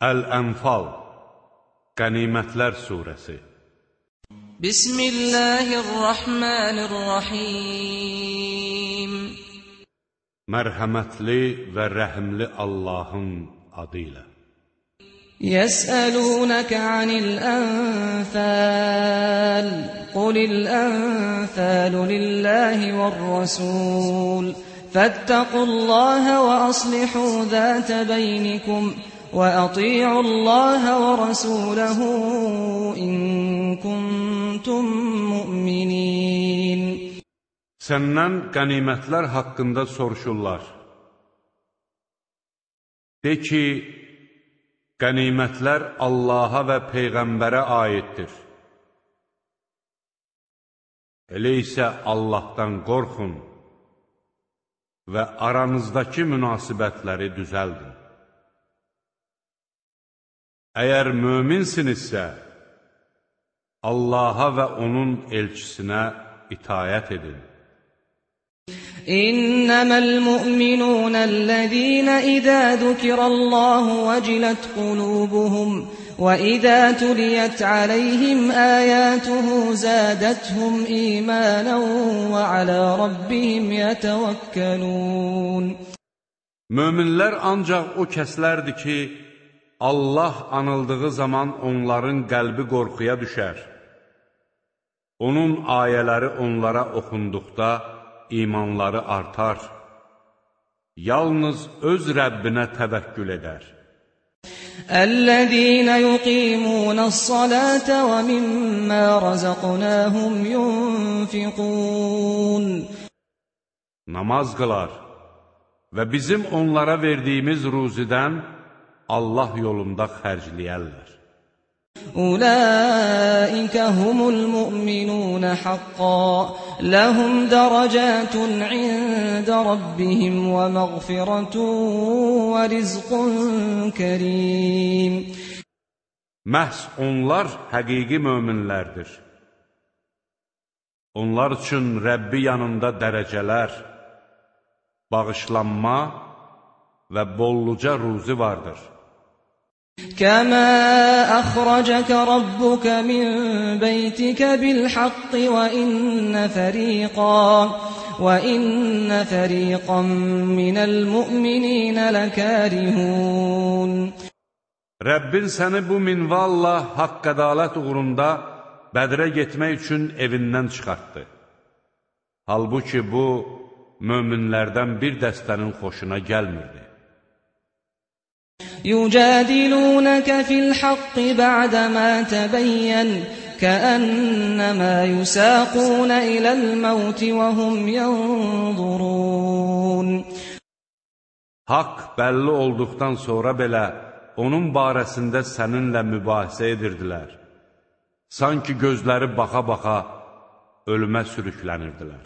Əl-Ənfal Qənimətlər Suresi Bismillahirrahmanirrahim Mərhəmətli və rəhimli Allahın adı ilə يسألونك عن الأنفال قل الأنفال لله والرسول فاتقوا الله وأصلحوا ذات بينكم وأطيعوا الله ورسوله إن كنتم مؤمنين Səndən qənimətlər haqqında soruşurlar. De ki, Qənimətlər Allaha və Peyğəmbərə aiddir. Elə isə Allahdan qorxun və aranızdakı münasibətləri düzəldin. Əgər möminsinizsə, Allaha və onun elçisinə itayət edin. İnnəməl müminunəl-ləzīnə idə zükirəllahu vəcilət qulubuhum və idə tuliyət aləyhim əyətuhu zədəthum imanən və alə rabbihim yətəvəkkəlun. Möminlər ancaq o kəslərdir ki, Allah anıldığı zaman onların qəlbi qorxuya düşər. Onun ayələri onlara oxunduqda, imanları artar, yalnız öz Rəbbinə təvəkkül edər. Əl-ləzīnə yuqīmunəs-salətə və mimmə razaqnəhum yunfiqun Namaz qılar və bizim onlara verdiyimiz ruzidən Allah yolunda xərcləyərlər. Ulaika humul mu'minun haqqan lahum darajatun 'inda rabbihim wa maghfiratun wa rizqun karim Məhz onlar həqiqi möminlərdir. Onlar üçün Rəbbi yanında dərəcələr, bağışlanma və bolluca ruzi vardır. كما أخرجك ربك من بيتك بالحق وإن فريقا وإن فريقا من المؤمنين لكارهون Rəbbin səni bu minvalla haqq ədalət uğrunda Bədrə getmək üçün evindən çıxartdı. Halbuki bu, möminlərdən bir dəstənin xoşuna gəlmirdi. يجادلونك في الحق بعدما تبين كأنما يساقون إلى الموت وهم ينظرون Haqq bəlli olduqdan sonra belə onun barəsində səninlə mübahisə edirdilər. Sanki gözləri baxa-baxa ölümə sürüklənirdilər.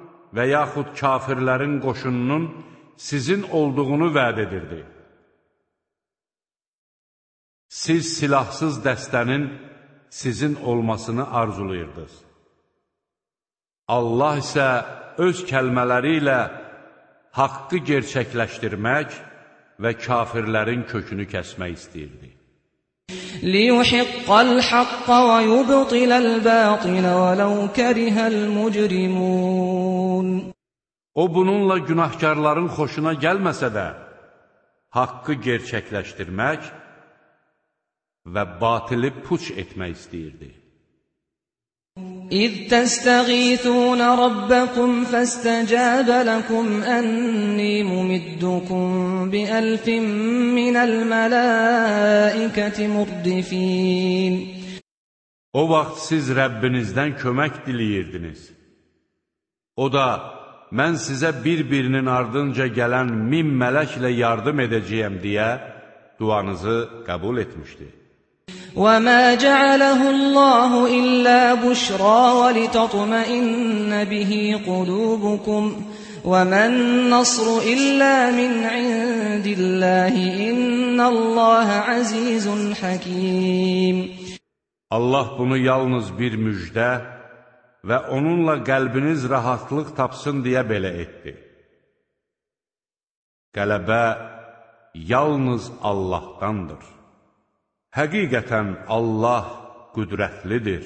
və yaxud kafirlərin qoşununun sizin olduğunu vəd edirdi. Siz silahsız dəstənin sizin olmasını arzulayırdınız. Allah isə öz kəlmələri ilə haqqı gerçəkləşdirmək və kafirlərin kökünü kəsmək istəyirdi. ليحق الحق ويبطل الباطل ولو كره المجرمون O bununla günahkarların xoşuna gəlməsə də, haqqı gerçəkləşdirmək və batili puç etmək istəyirdi. إذ تستغيثون ربكم فاستجاب لكم أني ممدكم بألف من الملائكة مردفين O vaxt siz Rəbbinizdən kömək diləyirdiniz. O da, mən sizə bir-birinin ardınca gələn min mələklə yardım edəcəyəm deyə duanızı qəbul etmişdi. وما جعله الله إلا بشرى ولتطمئن به قلوبكم وما النصر إلا من عند الله إن الله عزيز حكيم Allah bunu yalnız bir müjdə və onunla qəlbiniz rahatlıq tapsın deyə belə etdi. Qələbə yalnız Allahdandır. Həqiqətən Allah qüdrətlidir,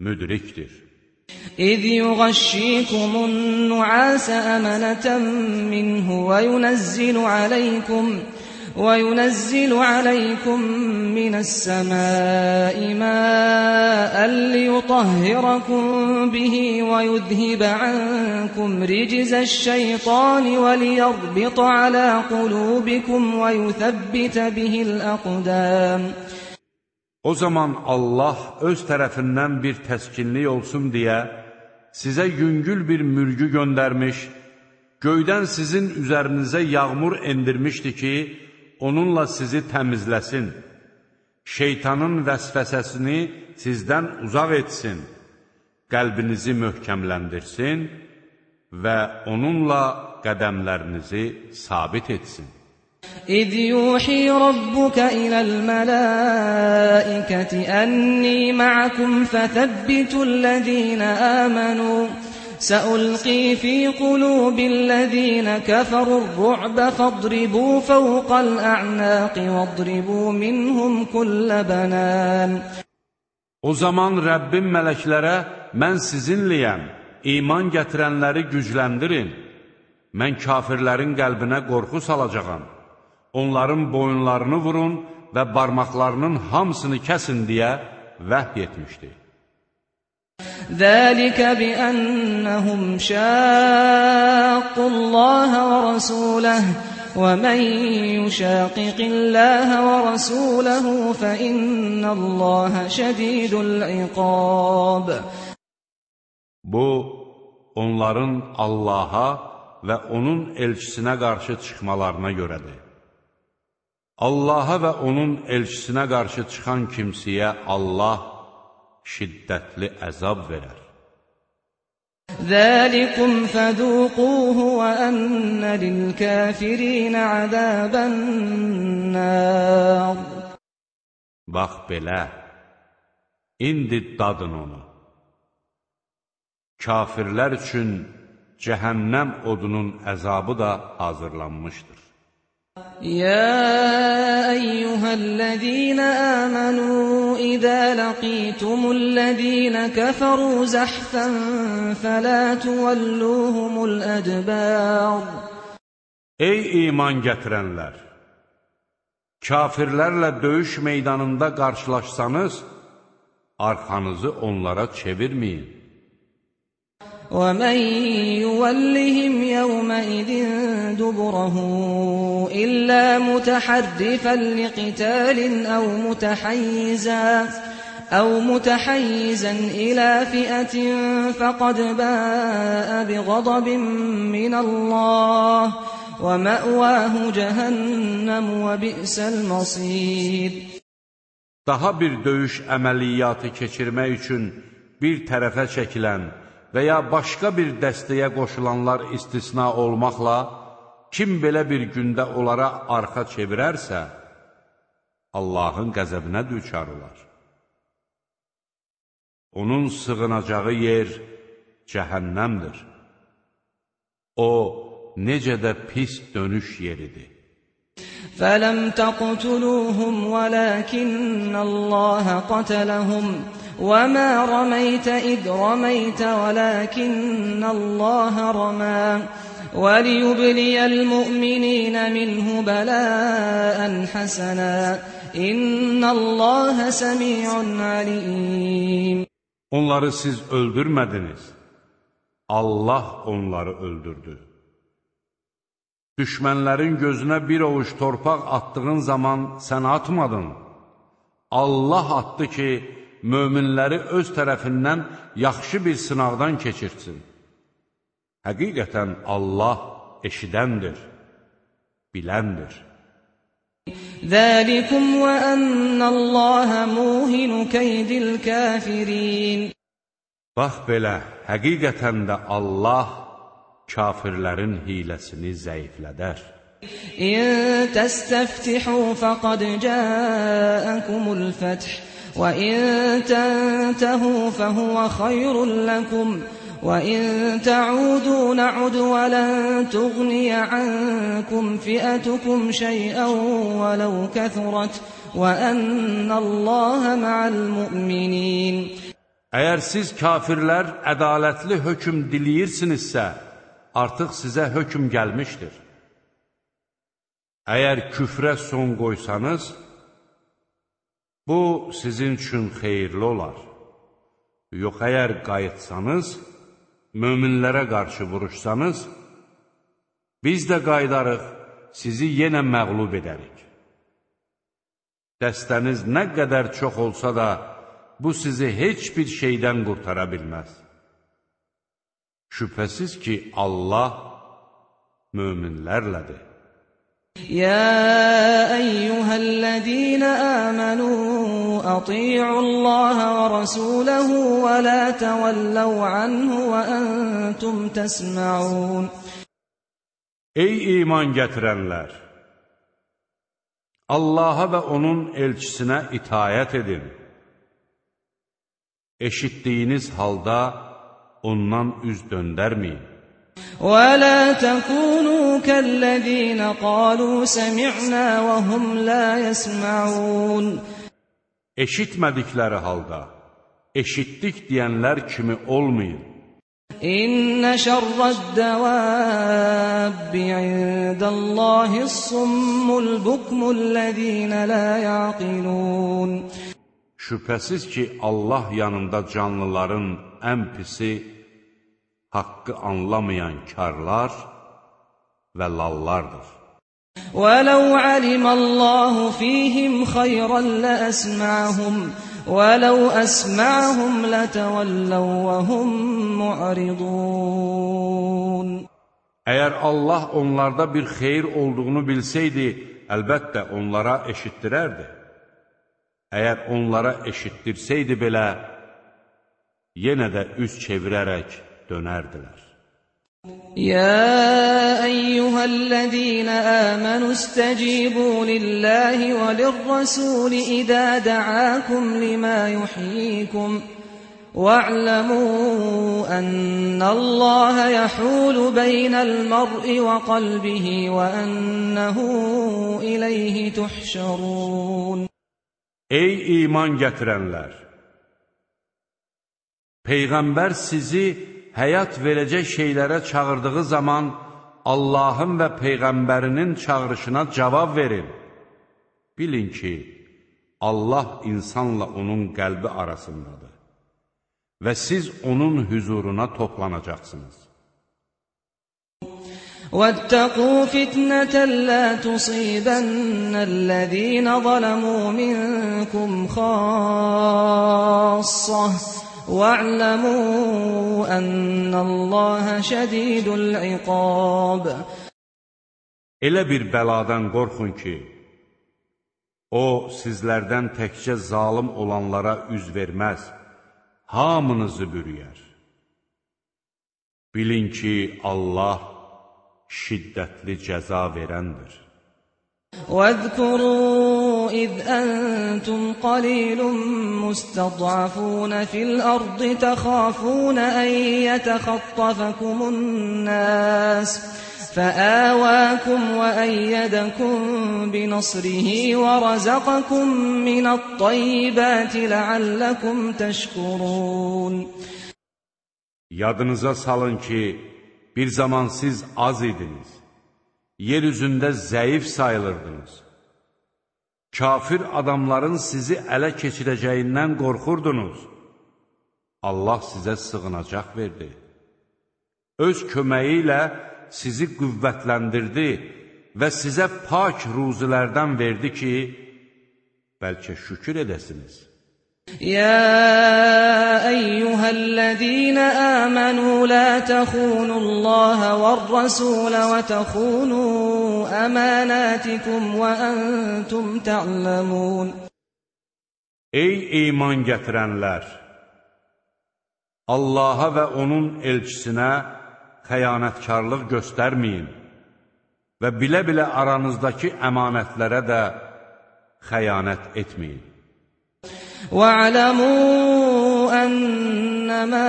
müdrikdir. إذ يغشيكم النعاس أمنة منه وينزل عليكم وينزل عليكم من السماء ماء ليطهركم به ويذهب عنكم رجز الشيطان وليربط على قلوبكم ويثبت به الأقدام O zaman Allah öz tərəfindən bir təskinlik olsun deyə sizə yüngül bir mürgü göndərmiş, göydən sizin üzərinizə yağmur endirmişdi ki, onunla sizi təmizləsin, şeytanın vəsvəsəsini sizdən uzaq etsin, qəlbinizi möhkəmləndirsin və onunla qədəmlərinizi sabit etsin. إذ يوحي ربك إلى الملائكة أني معكم فثبتوا الذين آمنوا سألقي في قلوب الذين كفروا الرعب فاضربوا فوق الأعناق واضربوا منهم كل بنان O zaman Rəbbim mələklərə, mən sizinləyəm, iman gətirənləri gücləndirin, mən kafirlərin qəlbinə qorxu salacağam, onların boyunlarını vurun və barmaqlarının hamısını kəsin deyə vəhy etmişdi. ذلك بأنهم شاقوا الله ورسوله ومن يشاقق الله ورسوله فإن الله شديد العقاب Bu, onların Allaha və onun elçisinə qarşı çıxmalarına görədir. Allaha və onun elçisinə qarşı çıxan kimsəyə Allah şiddətli əzab verər. Zəlikum fəduquhu və ənnə lilkəfirinə əzəbənnər. Bax belə, indi dadın onu. Kafirlər üçün cəhənnəm odunun əzabı da hazırlanmışdır. يا أيها الذين آمنوا إذا لقيتم الذين كفروا زحفا فلا تولوهم الأدبار Ey iman gətirənlər! Kafirlərlə döyüş meydanında qarşılaşsanız, arxanızı onlara çevirməyin. ومن يولهم يومئذ دبره إلا متحرفا لقتال أو متحيزا أو متحيزا إلى فئة فقد باء بغضب من الله ومأواه جهنم وبئس المصير. Daha bir döyüş əməliyyatı keçirmək üçün bir tərəfə çəkilən və ya başqa bir dəstəyə qoşulanlar istisna olmaqla, kim belə bir gündə onlara arxa çevirərsə, Allahın qəzəbinə düçar olar. Onun sığınacağı yer cəhənnəmdir. O, necə də pis dönüş yeridir. فلم تقتلوهم ولكن الله قتلهم وما رميت إذ رميت ولكن الله رمى وليبلي المؤمنين منه بلاء حسنا إن الله سميع عليم Onları siz öldürmədiniz. Allah onları öldürdü. Düşmənlərin gözünə bir ovuc torpaq attığın zaman sən atmadın. Allah atdı ki, möminləri öz tərəfindən yaxşı bir sınaqdan keçirsin. Həqiqətən Allah eşidəndir, biləndir. Zəlikum və ənnəllaha muhinu keydil kafirin. Bax belə, həqiqətən də Allah kafirlərin hiləsini zəiflədər. İn təstəftihu fəqad cəəkumul fəth. وَإِن تَنتَهُوا فَهُوَ خَيْرٌ لَّكُمْ وَإِن تَعُودُوا نَعُدْ وَلَن تُغْنِيَ عَنكُمْ فِئَتُكُمْ شَيْئًا وَلَوْ كَثُرَتْ وَأَنَّ اللَّهَ مَعَ الْمُؤْمِنِينَ Əgər siz kafirlər ədalətli hökm diləyirsinizsə, artıq sizə hökm gəlmişdir. Əgər küfrə son qoysanız, bu sizin üçün xeyirli olar. Yox, əgər qayıtsanız, möminlərə qarşı vuruşsanız, biz də qaydarıq, sizi yenə məqlub edərik. Dəstəniz nə qədər çox olsa da, bu sizi heç bir şeydən qurtara bilməz. Şübhəsiz ki, Allah möminlərlədir. يا أيها الذين آمنوا أطيعوا الله ورسوله ولا تولوا عنه وأنتم تسمعون Ey iman gətirənlər! Allaha və onun elçisinə itayət edin. Eşitdiyiniz halda ondan üz döndərməyin. ولا تكونوا كالذين قالوا سمعنا وهم لا يسمعون Eşitmədikləri halda, eşitdik deyənlər kimi olmayın. إن شر الدواب عند الله الصم البكم الذين لا يعقلون Şübhəsiz ki, Allah yanında canlıların ən pisi haqqı anlamayan karlar və lallardır. وَلَوْ عَلِمَ اللَّهُ فِيهِمْ خَيْرًا لَأَسْمَعَهُمْ وَلَوْ أَسْمَعَهُمْ لَتَوَلَّوْا وَهُمْ مُعْرِضُونَ Əgər Allah onlarda bir xeyir olduğunu bilsəydi, əlbəttə onlara eşitdirərdi. Əgər onlara eşitdirsəydi belə, yenə də üz çevirərək dönərdilər. يا أيها الذين آمنوا استجيبوا لله وللرسول إذا دعاكم لما يحييكم واعلموا أن الله يحول بين المرء وقلبه وأنه إليه تحشرون Ey iman gətirənlər! Peyğəmbər sizi həyat verəcək şeylərə çağırdığı zaman Allahın və Peyğəmbərinin çağırışına cavab verin. Bilin ki, Allah insanla onun qəlbi arasındadır və siz onun hüzuruna toplanacaqsınız. واتقوا فتنة لا تصيبن الذين ظلموا منكم خاصة واعلموا أن الله شديد العقاب Elə bir bəladan qorxun ki, o sizlərdən təkcə zalım olanlara üz verməz, hamınızı bürüyər. Bilin ki, Allah şiddətli cəza verəndir. واذكروا إذ أنتم قليل مستضعفون في الأرض تخافون أن يتخطفكم الناس فآواكم وأيدكم بنصره ورزقكم من الطيبات لعلكم تشكرون Yadınıza salın ki, bir zaman siz az idiniz. yer üzündə zəif sayılırdınız. Kafir adamların sizi ələ keçirəcəyindən qorxurdunuz. Allah sizə sığınacaq verdi. Öz köməyi ilə sizi qüvvətləndirdi və sizə pak ruzilərdən verdi ki, bəlkə şükür edəsiniz. يا أيها الذين آمنوا لا تخونوا الله والرسول وتخونوا أماناتكم وأنتم تعلمون Ey iman gətirənlər! Allaha və onun elçisinə xəyanətkarlıq göstərməyin və bilə-bilə aranızdakı əmanətlərə də xəyanət etməyin. واعلموا أنما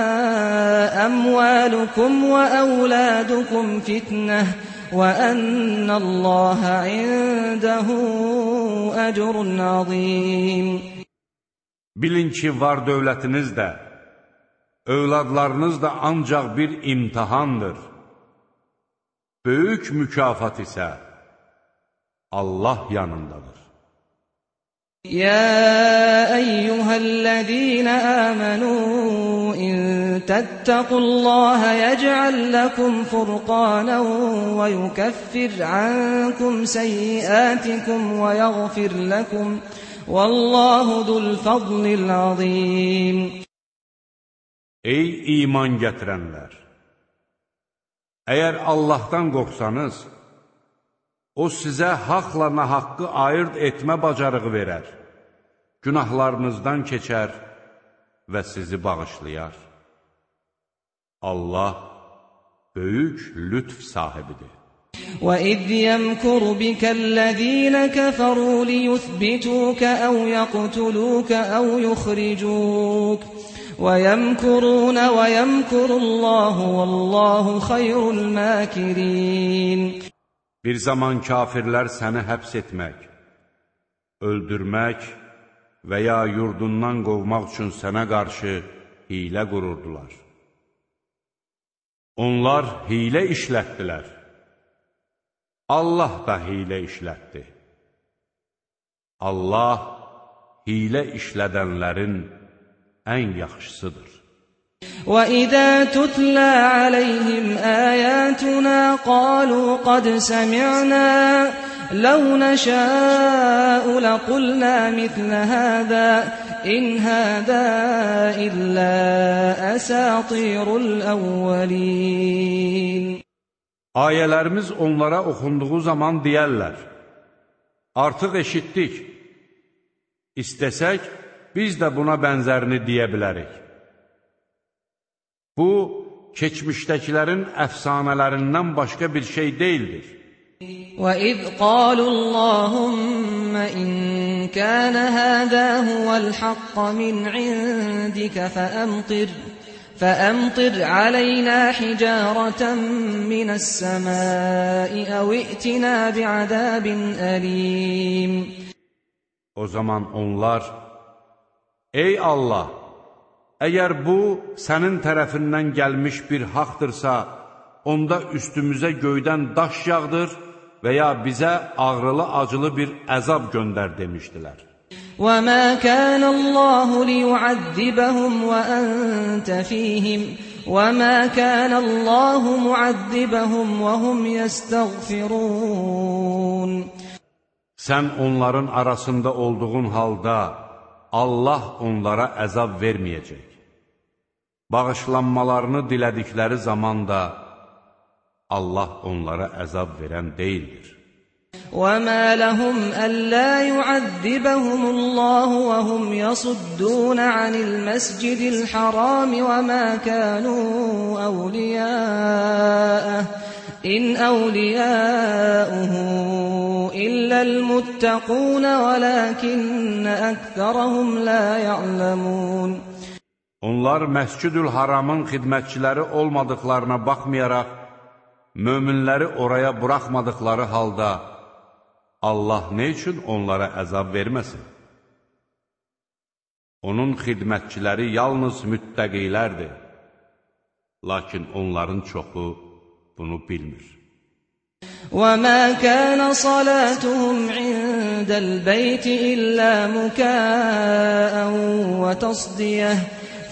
أموالكم وأولادكم فتنة وأن الله عنده أجر عظيم Bilin ki, var dövlətiniz də, övladlarınız da ancaq bir imtihandır. Böyük mükafat isə Allah yanındadır. يا أيها الذين آمنوا إن تتقوا الله يجعل لكم فرقانا ويكفر عنكم سيئاتكم ويغفر لكم والله ذو الفضل العظيم Ey iman gətirənlər! Əgər Allahdan qorxsanız, O sizə haqla nahaqqı ayırt etmə bacarığı verər, günahlarınızdan keçər və sizi bağışlayar. Allah böyük lütf sahibidir. وَإِذْ يَمْكُرُ بِكَ الَّذِينَ كَفَرُوا لِيُثْبِتُوكَ أَوْ يَقْتُلُوكَ أَوْ يُخْرِجُوكَ وَيَمْكُرُونَ وَيَمْكُرُ اللَّهُ وَاللَّهُ خَيْرُ الْمَاكِرِينَ Bir zaman kafirlər səni həbs etmək, öldürmək və ya yurdundan qovmaq üçün sənə qarşı hilə qururdular. Onlar hilə işlətdilər. Allah da hilə işlətdi. Allah hilə işlədənlərin ən yaxşısıdır. وَإِذَا تُتْلَى عَلَيْهِمْ آيَاتُنَا قَالُوا قَدْ سَمِعْنَا لَوْ نَشَاءُ لَقُلْنَا مِثْلَ هَذَا إِنْ هَذَا إِلَّا أَسَاطِيرُ الْأَوَّلِينَ Ayələrimiz onlara oxunduğu zaman deyərlər, artıq eşitdik, istəsək, biz də buna bənzərini deyə bilərik. Bu, keçmişdəkilərin əfsanələrindən başqa bir şey deyildir. وَإِذْ قَالُوا اللَّهُمَّ إِن كَانَ هَذَا هُوَ الْحَقَّ مِنْ عِندِكَ فَأَمْطِرْ فَأَمْطِرْ عَلَيْنَا حِجَارَةً مِنَ السَّمَاءِ أَوْ ائْتِنَا بِعَذَابٍ أَلِيمٍ O zaman onlar, Ey Allah! Əgər bu, sənin tərəfindən gəlmiş bir haqdırsa, onda üstümüzə göydən daş yağdır və ya bizə ağrılı-acılı bir əzab göndər demişdilər. وَمَا كَانَ اللَّهُ لِيُعَذِّبَهُمْ وَأَنْتَ فِيهِمْ وَمَا كَانَ اللَّهُ مُعَذِّبَهُمْ وَهُمْ يَسْتَغْفِرُونَ Sən onların arasında olduğun halda Allah onlara əzab verməyəcək Bağışlanmalarını dilədikləri zaman da Allah onlara əzab verən deyildir. وَمَا لَهُمْ أَلَّا يُعَذِّبَهُمُ اللَّهُ وَهُمْ يَصُدُّونَ عَنِ الْمَسْجِدِ الْحَرَامِ وَمَا كَانُوا أَوْلِيَاءَهُ إِنْ أَوْلِيَاؤُهُ إِلَّا الْمُتَّقُونَ وَلَكِنَّ أَكْثَرَهُمْ لَا يَعْلَمُونَ Onlar Məscüdül Haramın xidmətçiləri olmadıqlarına baxmayaraq, möminləri oraya buraxmadıqları halda, Allah nə üçün onlara əzab verməsin? Onun xidmətçiləri yalnız müttəqilərdir, lakin onların çoxu bunu bilmir. وَمَا كَانَ صَلَاتُهُمْ عِندَ الْبَيْتِ إِلَّا مُكَاءً وَتَصْدِيَةً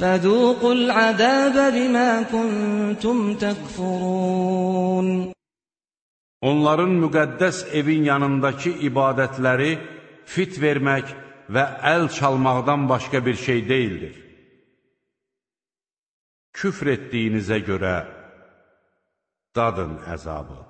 فَذُوقُوا الْعَذَابَ بِمَا كُنْتُمْ تَكْفُرُونَ Onların müqəddəs evin yanındakı ibadətləri fit vermək və əl çalmaqdan başqa bir şey deyildir. Küfr etdiyinizə görə dadın əzabı.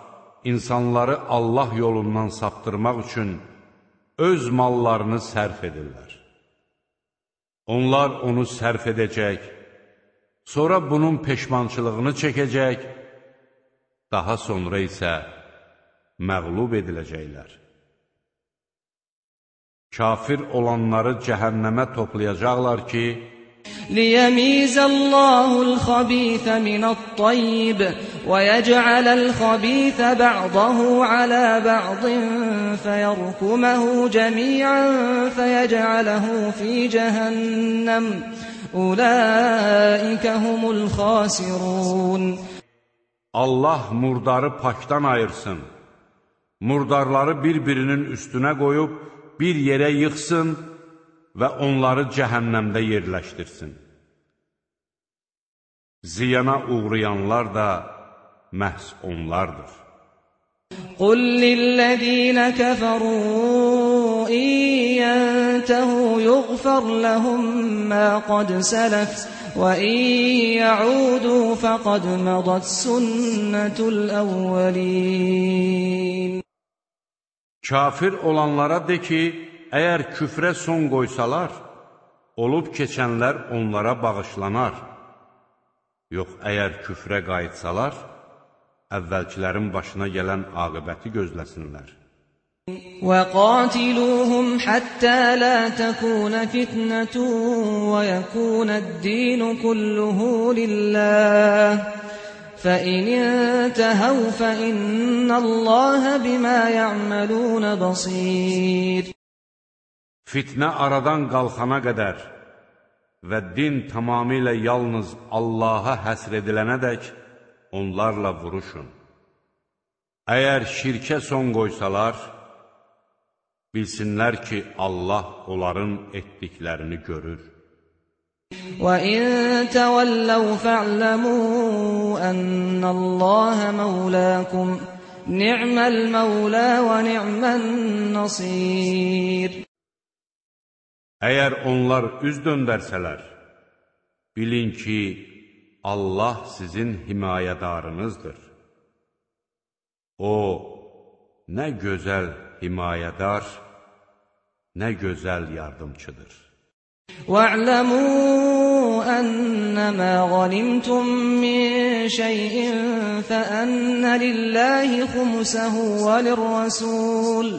insanları Allah yolundan saptırmaq üçün öz mallarını sərf edirlər. Onlar onu sərf edəcək, sonra bunun peşmançılığını çəkəcək, daha sonra isə məğlub ediləcəklər. Kafir olanları cəhənnəmə toplayacaqlar ki, ليميز الله الخبيث من الطيب ويجعل الخبيث بعضه على بعض فيركمه جميعا فيجعله في جهنم. أولئك هم الخاسرون. Allah murdarı pakdan ayırsın, murdarları bir-birinin üstünə qoyub bir yerə yıxsın və onları cəhənnəmdə yerləşdirsin. Ziyana uğrayanlar da məhz onlardır. Qul lillezina kəfəru İyyəntəhu yuğfar ləhum mə qad sələf və iyyəudu fəqad mədat sünnətul əvvəlin Kafir olanlara de ki, əgər küfrə son qoysalar, olub keçənlər onlara bağışlanar. Yox, əgər küfrə qayıtsalar, əvvəlkilərin başına gələn aqibəti gözləsinlər. وقاتلوهم حتى لا تكون فتنة ويكون الدين كله لله فإن انتهوا فإن الله بما يعملون بصير Fitnə aradan qalxana qədər və din tamamilə yalnız Allaha həsr edilənədək onlarla vuruşun. Əgər şirkə son qoysalar, bilsinlər ki, Allah onların etdiklərini görür. وَإِن تَوَلَّوْا فَاعْلَمُوا أَنَّ اللَّهَ مَوْلَاكُمْ نِعْمَ الْمَوْلَى وَنِعْمَ النَّصِيرُ Əgər onlar üz döndərsələr, bilin ki, Allah sizin himayədarınızdır. O, nə gözəl himayədar, nə gözəl yardımçıdır. واعلموا أنما غنمتم من شيء فأن لله خمسه وللرسول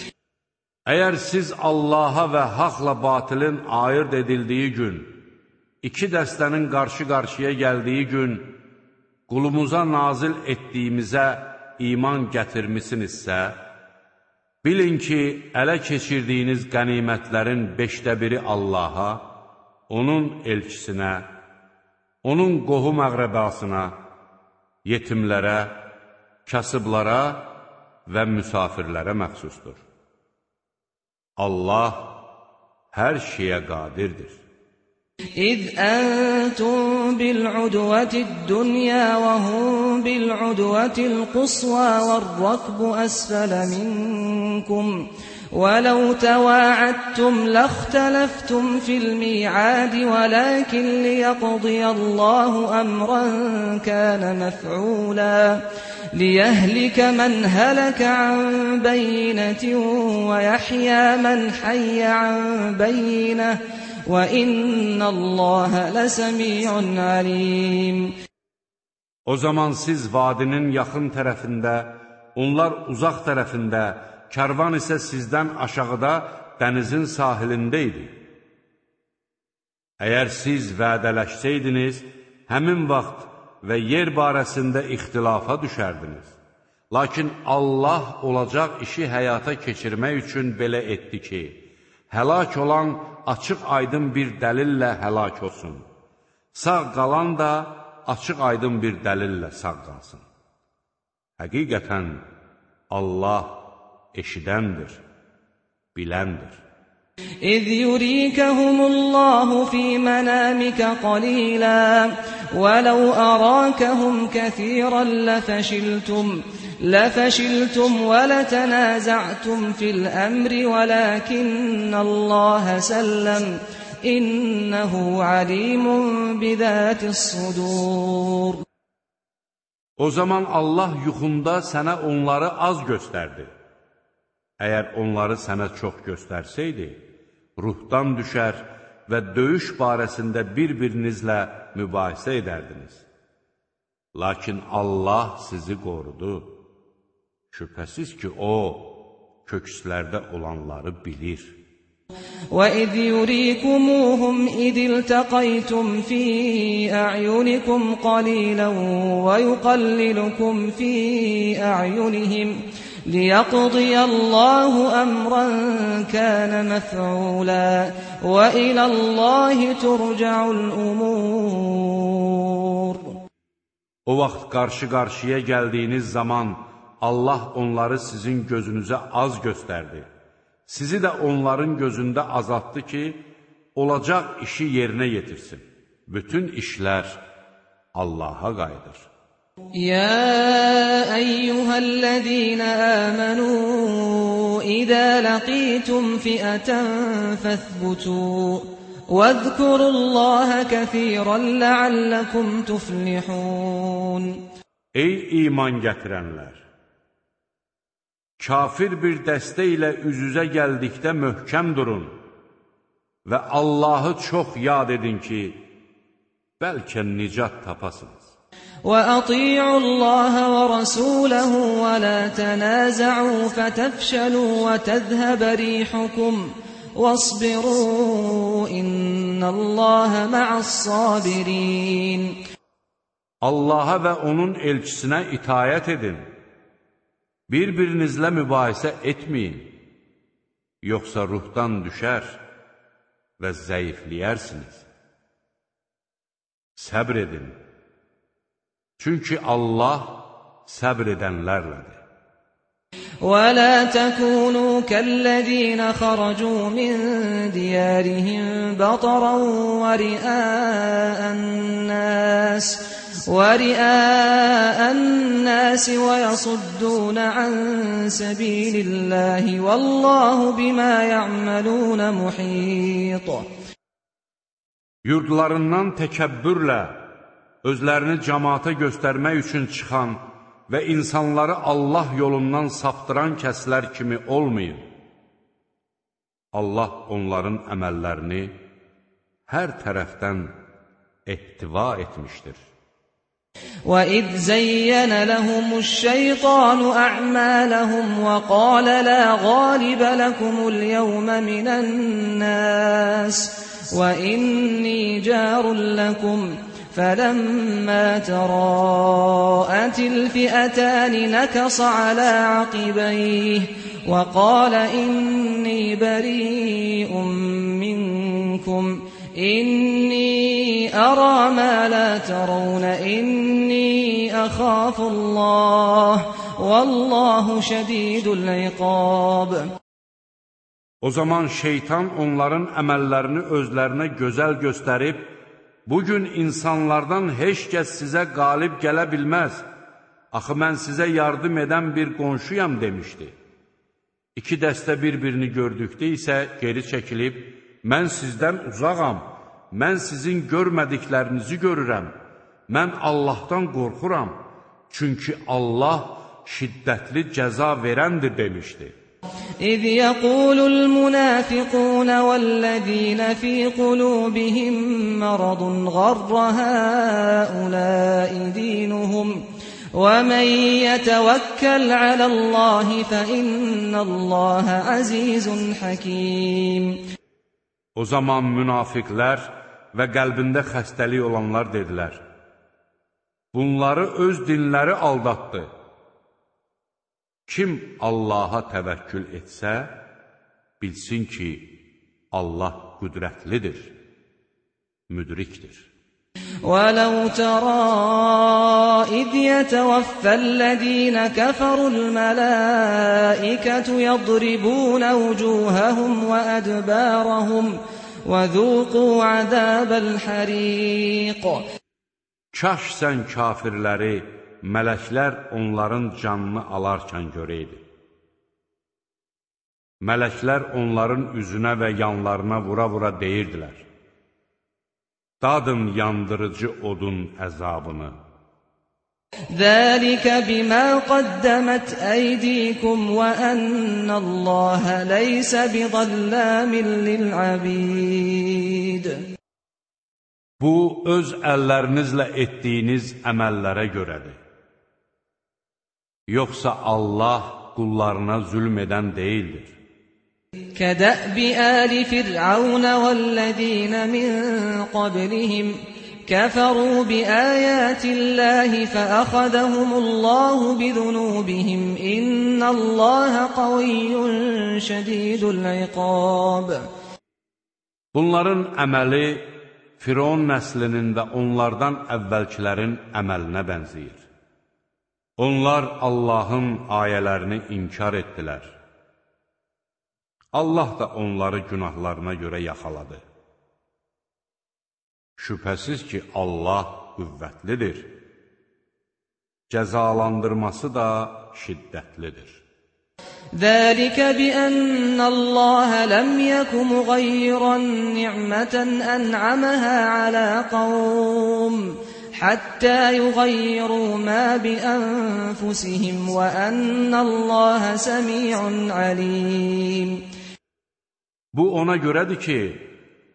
Əgər siz Allaha və haqla batilin ayırt edildiyi gün, iki dəstənin qarşı-qarşıya gəldiyi gün, qulumuza nazil etdiyimizə iman gətirmisinizsə, bilin ki, ələ keçirdiyiniz qənimətlərin beşdə biri Allaha, onun elçisinə, onun qohum əqrəbasına, yetimlərə, kasıblara və müsafirlərə məxsusdur. Allah hər şeyə qadirdir. إذ أنتم بالعدوة الدنيا وهم بالعدوة القصوى والركب أسفل منكم ولو تواعدتم لاختلفتم في الميعاد ولكن ليقضي الله أمرا كان مفعولا. ليهلك من هلك عن بينة ويحيى من حي عن بينة. وإن الله لسميع عليم. O zaman siz vadinin yaxın tərəfində, onlar uzaq tərəfində, Kərvan isə sizdən aşağıda dənizin sahilində idi. Əgər siz vədələşsəydiniz, həmin vaxt və yer barəsində ixtilafa düşərdiniz. Lakin Allah olacaq işi həyata keçirmək üçün belə etdi ki, həlak olan açıq aydın bir dəlillə həlak olsun. Sağ qalan da açıq aydın bir dəlillə sağ qalsın. Həqiqətən Allah eşidəndir, biləndir. إذ يريكهم الله في منامك قليلا ولو أراكهم كثيرا لفشلتم لفشلتم ولتنازعتم في الأمر ولكن الله سلم إنه عليم بذات الصدور O zaman Allah yuxunda sənə onları az göstərdi. Əgər onları sənə çox göstərsəydi, ruhdan düşər və döyüş barəsində bir-birinizlə mübahisə edərdiniz. Lakin Allah sizi qorudu. Şübhəsiz ki, O, kökslərdə olanları bilir. وَإِذْ يُرِيكُمُوهُمْ إِذِ الْتَقَيْتُمْ فِي أَعْيُنِكُمْ قَلِيلًا وَيُقَلِّلُكُمْ فِي أَعْيُنِهِمْ لِيَقْضِيَ اللَّهُ أَمْرًا كَانَ مَفْعُولًا وَإِلَى اللَّهِ تُرْجَعُ الْأُمُورُ O vaxt qarşı-qarşıya gəldiyiniz zaman Allah onları sizin gözünüzə az göstərdi. Sizi də onların gözündə azaltdı ki, olacaq işi yerinə yetirsin. Bütün işlər Allaha qayıdır. يا أيها الذين آمنوا إذا لقيتم فئة فاثبتوا واذكروا الله كثيرا لعلكم تفلحون Ey iman gətirənlər! Kafir bir dəstə ilə üz-üzə gəldikdə möhkəm durun və Allahı çox yad edin ki, bəlkə nicat tapasınız. وأطيعوا الله ورسوله ولا تنازعوا فتفشلوا وتذهب ريحكم واصبروا إن الله مع الصابرين Allaha və onun elçisinə itayət edin. Bir-birinizlə mübahisə etməyin, yoxsa ruhdan düşər və zəifləyərsiniz. Səbr edin, Çünki Allah səbr edənlərlədir. ولا تكونوا كالذين خرجوا من ديارهم بطرا ورئاء الناس ورئاء الناس ويصدون عن سبيل الله والله بما يعملون محيط Yurdlarından təkəbbürlə özlərini cəmaata göstərmək üçün çıxan və insanları Allah yolundan saptıran kəslər kimi olmayın. Allah onların əməllərini hər tərəfdən ehtiva etmişdir. وَإِذْ زَيَّنَ لَهُمُ الشَّيْطَانُ أَعْمَالَهُمْ وَقَالَ لَا غَالِبَ لَكُمُ الْيَوْمَ مِنَ النَّاسِ وَإِنِّي جَارٌ لَكُمْ فَلَمَّا تَرَاءَتِ الْفِئَتَانِ نَكَصَ عَلَى عَقِبَيْهِ وَقَالَ إِنِّي بَرِيءٌ مِّنكُمْ إِنِّي أَرَىٰ مَا لَا تَرَوْنَ إِنِّي أَخَافُ اللَّهَ وَاللَّهُ شَدِيدُ الْعِقَابِ. O zaman şeytan onların əməllərini özlərinə gözəl göstərib, Bugün insanlardan heç kəs sizə qalib gələ bilməz. Axı mən sizə yardım edən bir qonşuyam demişdi. İki dəstə bir-birini gördükdə isə geri çəkilib, mən sizdən uzağam, mən sizin görmədiklərinizi görürəm, mən Allahdan qorxuram, çünki Allah şiddətli cəza verəndir demişdi. إذ يقول المنافقون والذين في قلوبهم مرض غر هؤلاء دينهم ومن يتوكل على الله فإن الله عزيز حكيم O zaman münafiqlər və qəlbində xəstəlik olanlar dedilər, Bunları öz dinləri aldatdı. Kim Allaha təvəkkül etsə, bilsin ki, Allah qüdrətlidir, müdrikdir. وَلَوْ تَرَى إِذْ يَتَوَفَّى الَّذِينَ كَفَرُوا الْمَلَائِكَةُ يَضْرِبُونَ وُجُوهَهُمْ وَأَدْبَارَهُمْ وَذُوقُوا عَذَابَ الْحَرِيقِ Kaş sən kafirləri mələklər onların canını alarkən görəydi. Mələklər onların üzünə və yanlarına vura-vura deyirdilər, Dadın yandırıcı odun əzabını. Zəlikə bimə qəddəmət əydikum və ənnəlləhə leysə bidalləmin lil'abid. Bu, öz əllərinizlə etdiyiniz əməllərə görədir. Yoxsa Allah qullarına zülm edən deyildir. كَدَأْبِ آلِ فِرْعَوْنَ وَالَّذِينَ مِنْ قَبْلِهِمْ كَفَرُوا بِآيَاتِ اللَّهِ فَأَخَذَهُمُ اللَّهُ بِذُنُوبِهِمْ إِنَّ اللَّهَ قَوِيٌّ شَدِيدُ الْعِقَابِ Bunların əməli Firon nəslinin və onlardan əvvəlkilərin əməlinə bənzəyir. Onlar Allahın ayələrini inkar etdilər. Allah da onları günahlarına görə yaxaladı. Şübhəsiz ki, Allah qüvvətlidir. Cəzalandırması da şiddətlidir. ذلك بأن الله لم يك مغيرا نعمة أنعمها على قوم حتى يغيروا ما بأنفسهم وأن الله سميع عليم Bu ona görədir ki,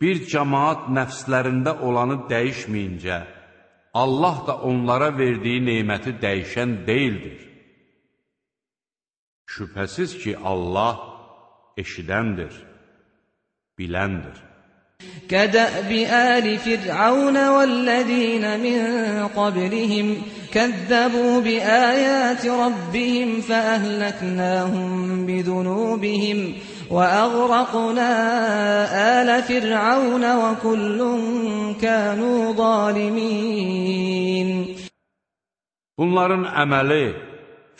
bir cəmaat nəfslərində olanı dəyişməyincə, Allah da onlara verdiyi neyməti dəyişən deyildir. Şübhəsiz ki, Allah eşidəndir, biləndir. كدأب آل فرعون والذين من قبلهم كذبوا بآيات ربهم فأهلكناهم بذنوبهم وأغرقنا آل فرعون وكل كانوا ظالمين Bunların əməli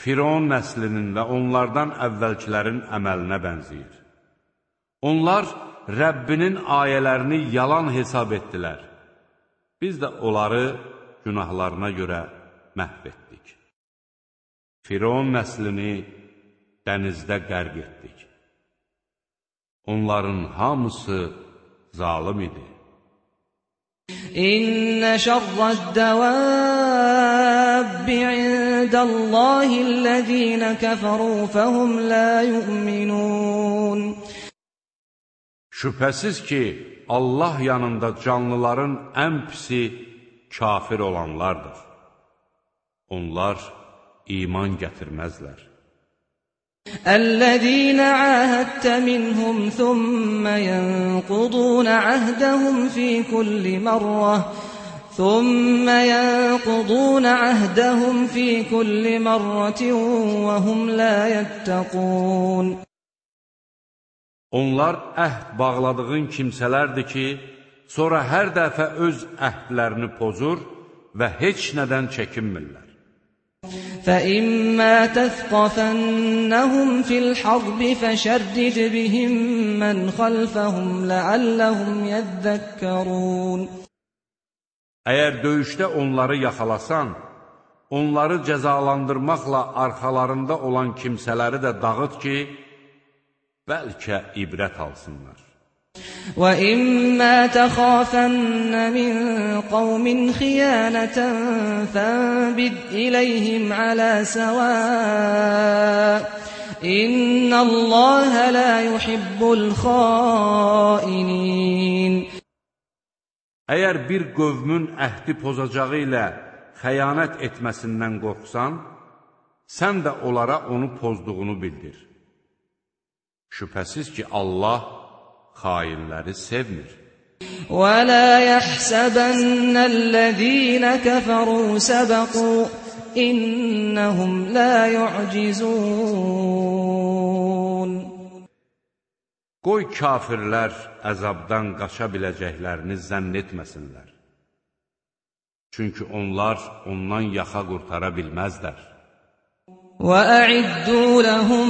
Firon nəslinin və onlardan əvvəlkilərin əməlinə bənzəyir. Onlar Rəbbinin ayələrini yalan hesab etdilər. Biz də onları günahlarına görə məhv etdik. Firon nəslini dənizdə qərq etdik. Onların hamısı zalim idi. İnne şerre'd-devâbbi indallâhillezîne keferû fehum lâ yu'minûn. Şübhəsiz ki, Allah yanında canlıların ən pisi kafir olanlardır. Onlar iman gətirməzlər. الذين عاهدت منهم ثم ينقضون عهدهم في كل مرة ثم ينقضون عهدهم في كل مرة وهم لا يتقون Onlar əhd bağladığın kimsələrdir ki, sonra hər dəfə öz əhdlərini pozur və heç nədən çəkinmirlər. فإما تثقفنهم في الحرب فشرد بهم من خلفهم لعلهم يذكرون Əgər döyüşdə onları yaxalasan, onları cəzalandırmaqla arxalarında olan kimsələri də dağıt ki, bəlkə ibrət alsınlar. وَإِمَّا تَخَافَنَّ مِنْ قَوْمٍ خِيَانَةً فَانبِذْ إِلَيْهِمْ عَلَى سَوَاءٍ إِنَّ اللَّهَ لَا يُحِبُّ الْخَائِنِينَ Əgər bir qövmün əhdi pozacağı ilə xəyanət etməsindən qorxsan, sən də onlara onu pozduğunu bildir. Şübhəsiz ki, Allah xainləri sevmir. وَلَا يَحْسَبَنَّ الَّذِينَ كَفَرُوا سَبَقُوا إِنَّهُمْ لَا يُعْجِزُونَ Qoy kafirlər əzabdan qaça biləcəklərini zənn etməsinlər. Çünki onlar ondan yaxa qurtara bilməzlər. وَأَعِدُّوا لَهُم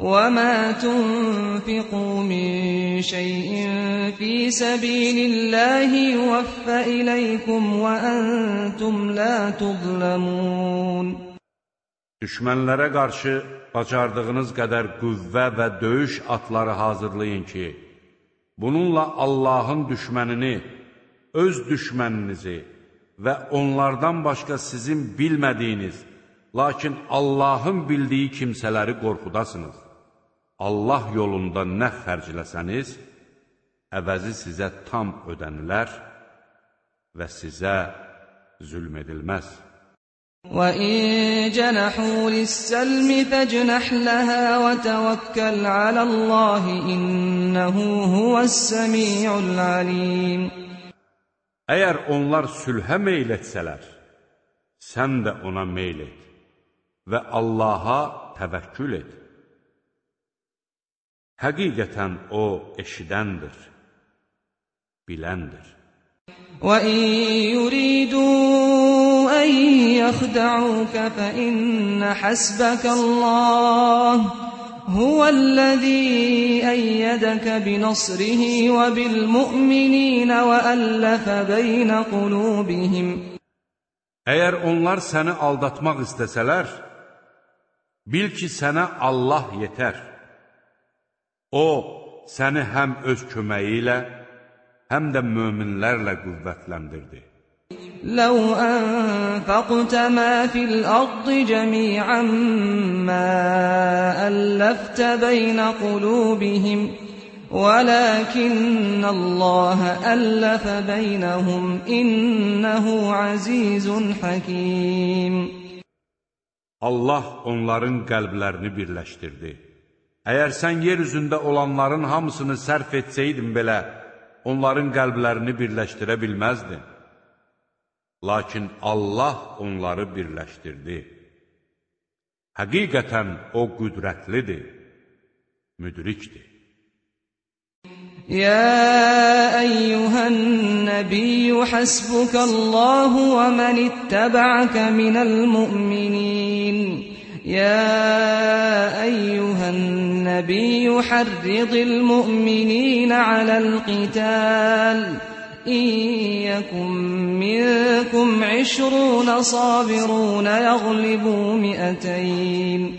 وَمَا تُنفِقُوا مِن شَيْءٍ فِي سَبِيلِ اللَّهِ يُوَفَّ إِلَيْكُمْ وَأَنتُمْ لَا تُظْلَمُونَ Düşmənlərə qarşı bacardığınız qədər qüvvə və döyüş atları hazırlayın ki, bununla Allahın düşmənini, öz düşməninizi və onlardan başqa sizin bilmədiyiniz, lakin Allahın bildiyi kimsələri qorxudasınız. Allah yolunda nə xərcləsəniz, əvəzi sizə tam ödənilər və sizə zülm edilməz. وَإِن جَنَحُوا لِلسَّلْمِ فَاجْنَحْ لَهَا وَتَوَكَّلْ عَلَى اللَّهِ إِنَّهُ هُوَ السَّمِيعُ الْعَلِيمُ Əgər onlar sülhə meyl etsələr, sən də ona meyl et və Allaha təvəkkül et. Həqiqətən O eşidəndir, biləndir. وَإِن يُرِيدُوا أَن يَخْدَعُوكَ فَإِنَّ حَسْبَكَ اللَّهُ هُوَ الَّذِي أَيَّدَكَ بِنَصْرِهِ وَبِالْمُؤْمِنِينَ وَأَلَّفَ بَيْنَ قُلُوبِهِمْ Əgər onlar səni aldatmaq istəsələr, bil ki, sənə Allah yetər. O, səni həm öz köməyi ilə, həm də möminlərlə qüvvətləndirdi. لو أنفقت ما في الأرض جميعا ما ألفت بين قلوبهم ولكن الله ألف بينهم إنه عزيز حكيم Allah onların qəlblərini birləşdirdi. Əgər sən yer üzündə olanların hamısını sərf etsəydin belə, onların qəlblərini birləşdirə bilməzdin. Lakin Allah onları birləşdirdi. Həqiqətən O qüdrətlidir, müdrikdir. يا أيها النبي حسبك الله ومن اتبعك من المؤمنين يا أيها النبي حرض المؤمنين على القتال. إن يكن منكم عشرون صابرون يغلبوا مئتين.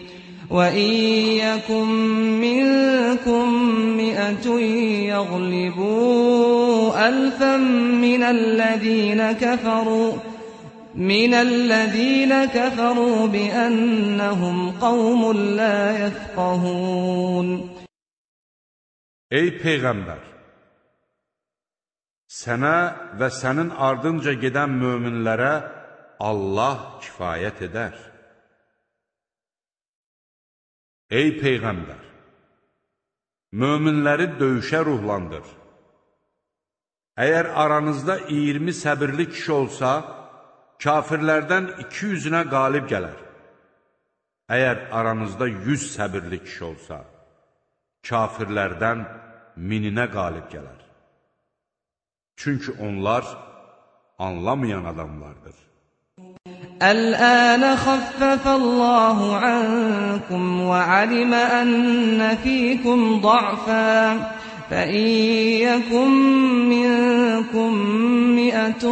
وَإِن يَكُن مِّنكُم مِّائَةٌ يَغْلِبُوا أَلْفًا مِّنَ الَّذِينَ كَفَرُوا. مِنَ الَّذِينَ كَفَرُوا بِأَنَّهُمْ قَوْمٌ لَّا يَفْقَهُونَ Ey Peyğəmbər! Sənə və sənin ardınca gedən möminlərə Allah kifayət edər. Ey Peyğəmbər! Möminləri döyüşə ruhlandır. Əgər aranızda 20 səbirli kişi olsa, kafirlərdən 200-nə qalib gələr. Əgər aranızda 100 səbirli kişi olsa, kafirlərdən mininə qalib gələr. Çünki onlar anlamayan adamlardır. Əl-ənə xəffəfəllahu ənkum və alimə ənnə fikum da'fən فإن يكن منكم مئة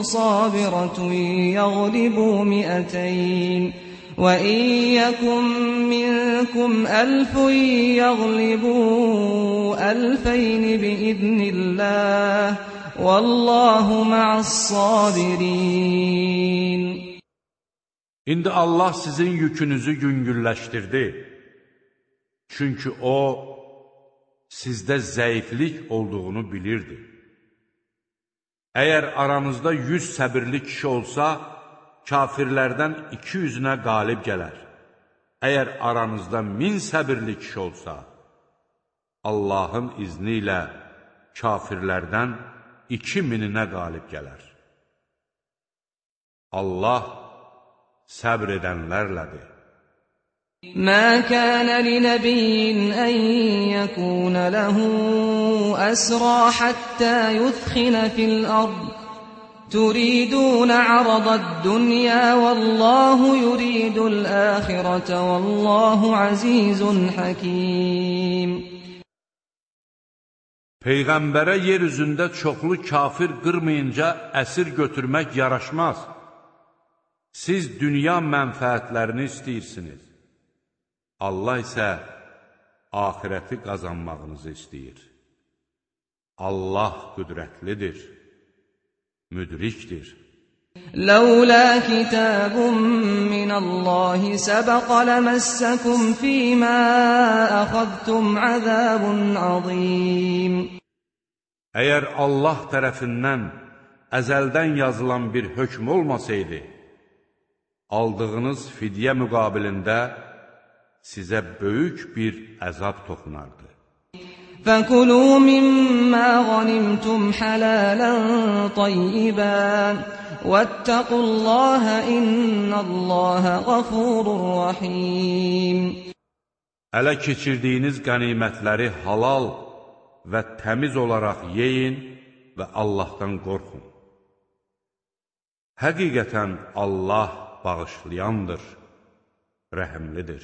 صابرة يغلبوا مئتين وإن يكن منكم ألف يغلبوا ألفين بإذن الله والله مع الصابرين İndi Allah sizin yükünüzü yüngülləşdirdi. Çünki O, sizdə zəiflik olduğunu bilirdi. Əgər aranızda yüz səbirli kişi olsa, kafirlərdən 200-nə qalib gələr. Əgər aranızda min səbirli kişi olsa, Allahın izni ilə kafirlərdən 2000-nə qalib gələr. Allah səbr edənlərlədir. ما كان لنبي أن يكون له أسرى حتى يثخن في الأرض تريدون عرض الدنيا والله يريد الآخرة والله عزيز حكيم Peyğəmbərə yer üzündə çoxlu kafir qırmayınca əsir götürmək yaraşmaz. Siz dünya mənfəətlərini istəyirsiniz. Allah isə ahirəti qazanmağınızı istəyir. Allah qüdrətlidir müdrikdir. لولا كتاب من الله سبق لمسكم فيما أخذتم عذاب عظيم Əgər Allah tərəfindən əzəldən yazılan bir hökm olmasaydı, aldığınız fidyə müqabilində sizə böyük bir əzab toxunardı. فكلوا مما غنمتم حلالا طيبا واتقوا الله إن الله غفور رحيم Ələ keçirdiyiniz qənimətləri halal və təmiz olaraq yeyin və Allahdan qorxun. Həqiqətən Allah bağışlayandır, rəhimlidir.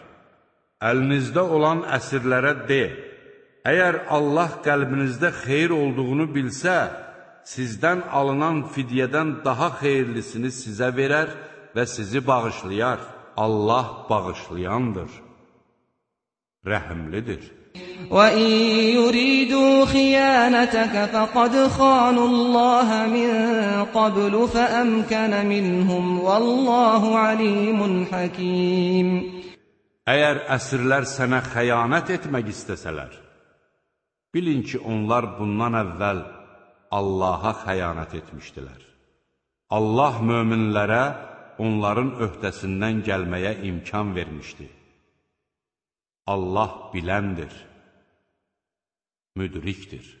Əlinizdə olan əsirlərə de, əgər Allah qəlbinizdə xeyir olduğunu bilsə, sizdən alınan fidyədən daha xeyirlisini sizə verər və sizi bağışlayar. Allah bağışlayandır, rəhimlidir. وَإِن يُرِيدُوا خِيَانَتَكَ فَقَدْ خَانُوا اللَّهَ مِن قَبْلُ فَأَمْكَنَ مِنْهُمْ وَاللَّهُ عَلِيمٌ حَكِيمٌ Əgər əsirlər sənə xəyanət etmək istəsələr, bilin ki, onlar bundan əvvəl Allaha xəyanət etmişdilər. Allah möminlərə onların öhdəsindən gəlməyə imkan vermişdi. Allah biləndir, müdrikdir.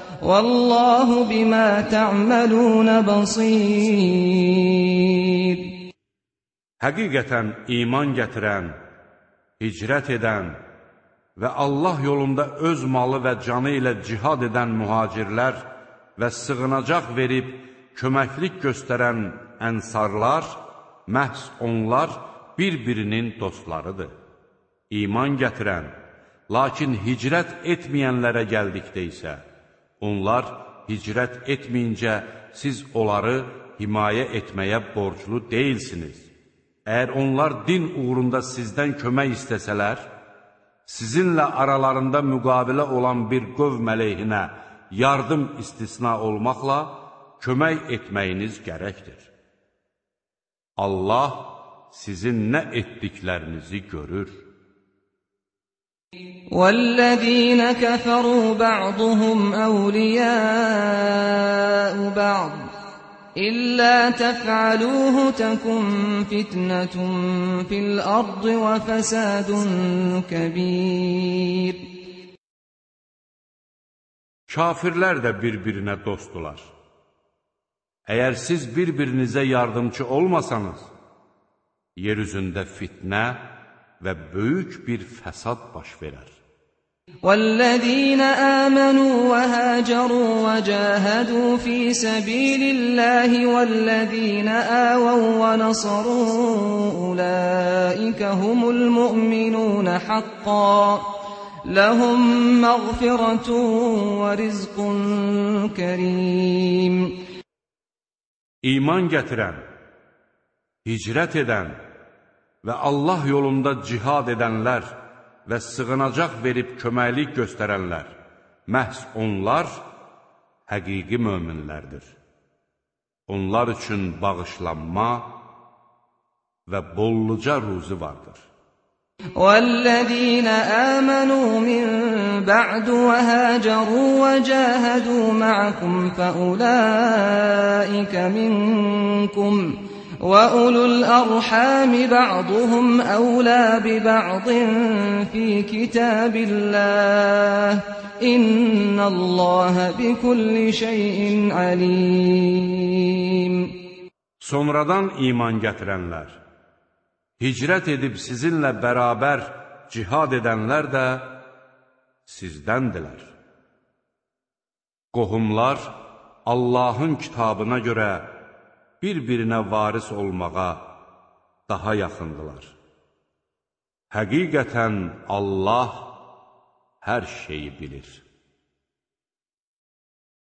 والله بما تعملون بصير Həqiqətən iman gətirən, hicrət edən və Allah yolunda öz malı və canı ilə cihad edən mühacirlər və sığınacaq verib köməklik göstərən ənsarlar məhz onlar bir-birinin dostlarıdır. İman gətirən, lakin hicrət etməyənlərə gəldikdə isə, onlar hicrət etməyincə siz onları himayə etməyə borclu deyilsiniz. Əgər onlar din uğrunda sizdən kömək istəsələr, sizinlə aralarında müqabilə olan bir qövm əleyhinə yardım istisna olmaqla kömək etməyiniz gərəkdir. Allah sizin nə etdiklərinizi görür. والذين كفروا بعضهم أولياء بعض إلا تفعلوه تكن فتنة في الأرض وفساد كبير Kafirlər də bir-birinə dostdular. Əgər siz bir-birinizə yardımcı olmasanız, yer üzündə fitnə və böyük bir fəsad baş verər. والذين آمنوا وهاجروا وجاهدوا في سبيل الله والذين آووا ونصروا أولئك هم المؤمنون حقا لهم مغفرة ورزق كريم İman gətirən, hicrət edən, və Allah yolunda cihad edənlər və sığınacaq verib köməklik göstərənlər, məhz onlar həqiqi möminlərdir. Onlar üçün bağışlanma və bolluca ruzi vardır. وَالَّذِينَ آمَنُوا مِن بَعْدُ وَهَاجَرُوا وَجَاهَدُوا مَعَكُمْ فَأُولَٰئِكَ مِنكُمْ ۖ وَأُولُو الْأَرْحَامِ بَعْضُهُمْ أَوْلَى بِبَعْضٍ فِي كِتَابِ اللَّهِ ۗ إِنَّ اللَّهَ بِكُلِّ شَيْءٍ عَلِيمٌ Sonradan iman gətirənlər, hicrət edib sizinlə bərabər cihad edənlər də sizdəndirlər. Qohumlar Allahın kitabına görə bir-birinə varis olmağa daha yaxındılar. Həqiqətən Allah hər şeyi bilir.